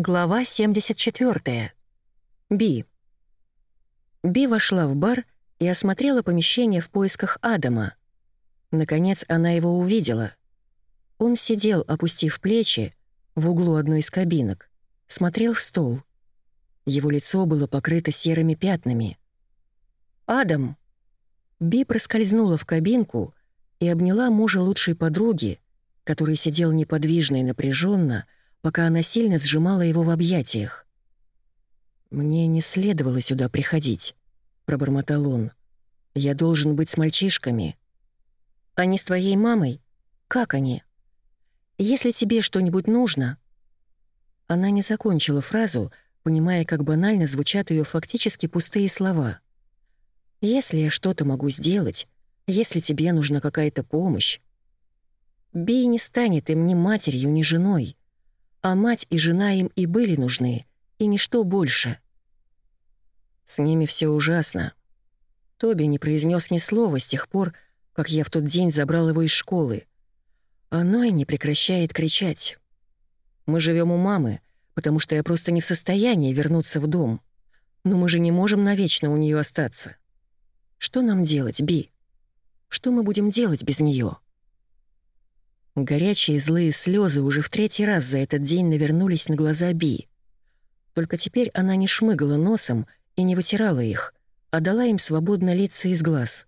Глава 74. Би. Би вошла в бар и осмотрела помещение в поисках Адама. Наконец она его увидела. Он сидел, опустив плечи, в углу одной из кабинок, смотрел в стол. Его лицо было покрыто серыми пятнами. «Адам!» Би проскользнула в кабинку и обняла мужа лучшей подруги, который сидел неподвижно и напряженно, пока она сильно сжимала его в объятиях. «Мне не следовало сюда приходить», — пробормотал он. «Я должен быть с мальчишками». «Они с твоей мамой? Как они? Если тебе что-нибудь нужно...» Она не закончила фразу, понимая, как банально звучат ее фактически пустые слова. «Если я что-то могу сделать, если тебе нужна какая-то помощь...» Би не станет им ни матерью, ни женой а мать и жена им и были нужны, и ничто больше. С ними все ужасно. Тоби не произнес ни слова с тех пор, как я в тот день забрал его из школы. Оно и не прекращает кричать. Мы живем у мамы, потому что я просто не в состоянии вернуться в дом. Но мы же не можем навечно у нее остаться. Что нам делать, Би? Что мы будем делать без нее? Горячие злые слезы уже в третий раз за этот день навернулись на глаза Би. Только теперь она не шмыгала носом и не вытирала их, а дала им свободно литься из глаз.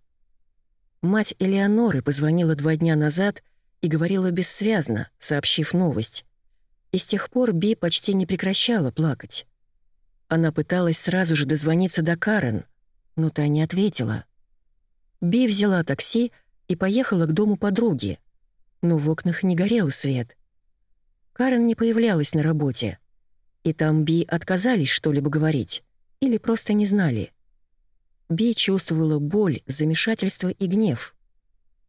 Мать Элеоноры позвонила два дня назад и говорила бессвязно, сообщив новость. И с тех пор Би почти не прекращала плакать. Она пыталась сразу же дозвониться до Карен, но та не ответила. Би взяла такси и поехала к дому подруги — но в окнах не горел свет. Карен не появлялась на работе. И там Би отказались что-либо говорить или просто не знали. Би чувствовала боль, замешательство и гнев.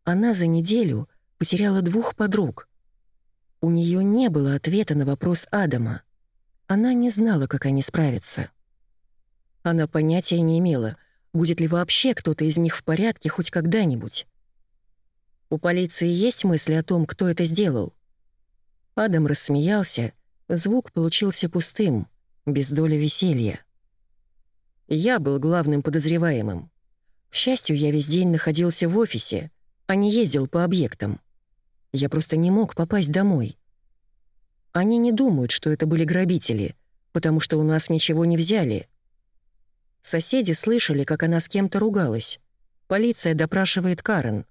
Она за неделю потеряла двух подруг. У нее не было ответа на вопрос Адама. Она не знала, как они справятся. Она понятия не имела, будет ли вообще кто-то из них в порядке хоть когда-нибудь. У полиции есть мысли о том, кто это сделал?» Адам рассмеялся, звук получился пустым, без доли веселья. Я был главным подозреваемым. К счастью, я весь день находился в офисе, а не ездил по объектам. Я просто не мог попасть домой. Они не думают, что это были грабители, потому что у нас ничего не взяли. Соседи слышали, как она с кем-то ругалась. Полиция допрашивает Карен.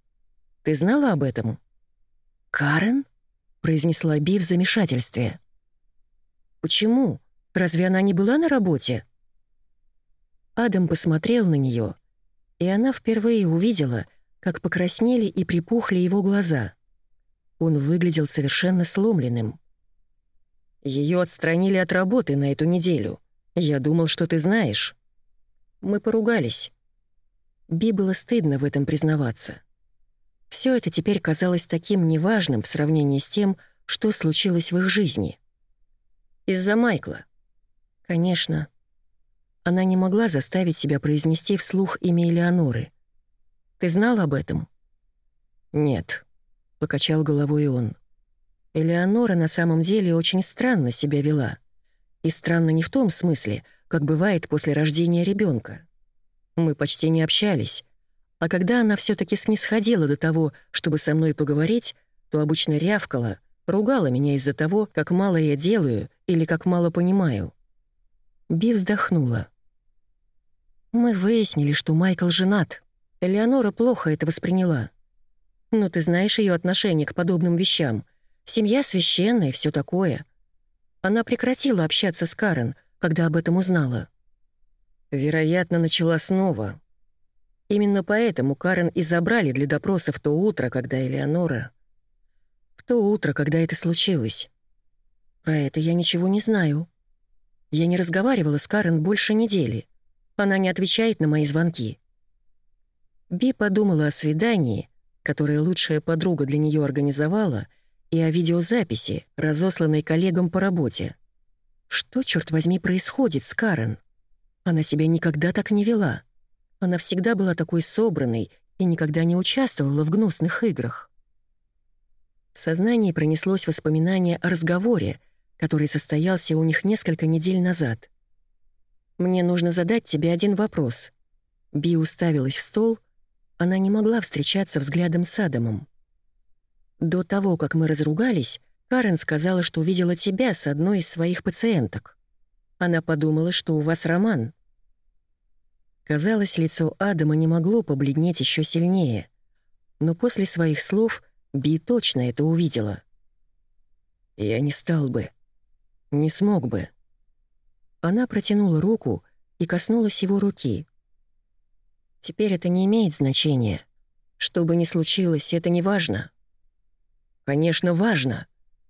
Ты знала об этом?» «Карен?» — произнесла Би в замешательстве. «Почему? Разве она не была на работе?» Адам посмотрел на нее, и она впервые увидела, как покраснели и припухли его глаза. Он выглядел совершенно сломленным. Ее отстранили от работы на эту неделю. Я думал, что ты знаешь. Мы поругались. Би было стыдно в этом признаваться. Все это теперь казалось таким неважным в сравнении с тем, что случилось в их жизни. Из-за Майкла. Конечно. Она не могла заставить себя произнести вслух имя Элеоноры. «Ты знал об этом?» «Нет», — покачал головой он. Элеонора на самом деле очень странно себя вела. И странно не в том смысле, как бывает после рождения ребенка. Мы почти не общались, а когда она все таки снисходила до того, чтобы со мной поговорить, то обычно рявкала, ругала меня из-за того, как мало я делаю или как мало понимаю. Би вздохнула. Мы выяснили, что Майкл женат. Элеонора плохо это восприняла. Ну, ты знаешь ее отношение к подобным вещам. Семья священная и все такое. Она прекратила общаться с Карен, когда об этом узнала. Вероятно, начала снова, Именно поэтому Карен и забрали для допроса в то утро, когда Элеонора... В то утро, когда это случилось. Про это я ничего не знаю. Я не разговаривала с Карен больше недели. Она не отвечает на мои звонки. Би подумала о свидании, которое лучшая подруга для нее организовала, и о видеозаписи, разосланной коллегам по работе. Что, черт возьми, происходит с Карен? Она себя никогда так не вела. Она всегда была такой собранной и никогда не участвовала в гнусных играх. В сознании пронеслось воспоминание о разговоре, который состоялся у них несколько недель назад. «Мне нужно задать тебе один вопрос». Би уставилась в стол, она не могла встречаться взглядом с Адамом. До того, как мы разругались, Карен сказала, что увидела тебя с одной из своих пациенток. Она подумала, что у вас роман. Казалось, лицо Адама не могло побледнеть еще сильнее. Но после своих слов Би точно это увидела. «Я не стал бы. Не смог бы». Она протянула руку и коснулась его руки. «Теперь это не имеет значения. Что бы ни случилось, это не важно». «Конечно, важно.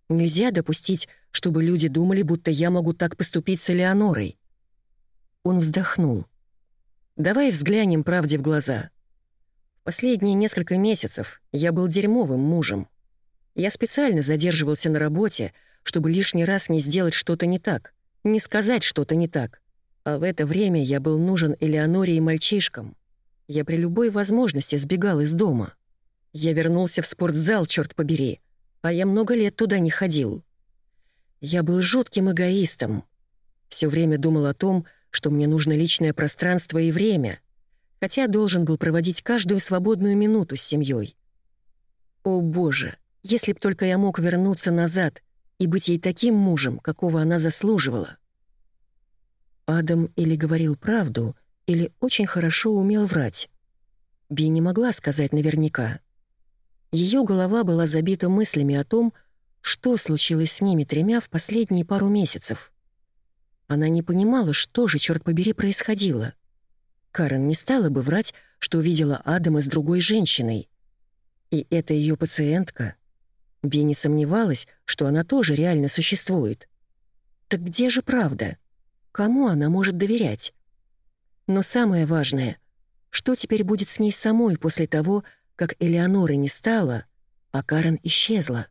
Нельзя допустить, чтобы люди думали, будто я могу так поступить с Элеонорой». Он вздохнул. «Давай взглянем правде в глаза. В последние несколько месяцев я был дерьмовым мужем. Я специально задерживался на работе, чтобы лишний раз не сделать что-то не так, не сказать что-то не так. А в это время я был нужен Элеоноре и мальчишкам. Я при любой возможности сбегал из дома. Я вернулся в спортзал, черт побери, а я много лет туда не ходил. Я был жутким эгоистом. Все время думал о том, что мне нужно личное пространство и время, хотя должен был проводить каждую свободную минуту с семьей. О боже, если б только я мог вернуться назад и быть ей таким мужем, какого она заслуживала. Адам или говорил правду, или очень хорошо умел врать. Би не могла сказать наверняка. Ее голова была забита мыслями о том, что случилось с ними тремя в последние пару месяцев. Она не понимала, что же, черт побери, происходило. Карен не стала бы врать, что увидела Адама с другой женщиной. И это ее пациентка. Би не сомневалась, что она тоже реально существует. Так где же правда? Кому она может доверять? Но самое важное, что теперь будет с ней самой после того, как Элеоноры не стало, а Карен исчезла?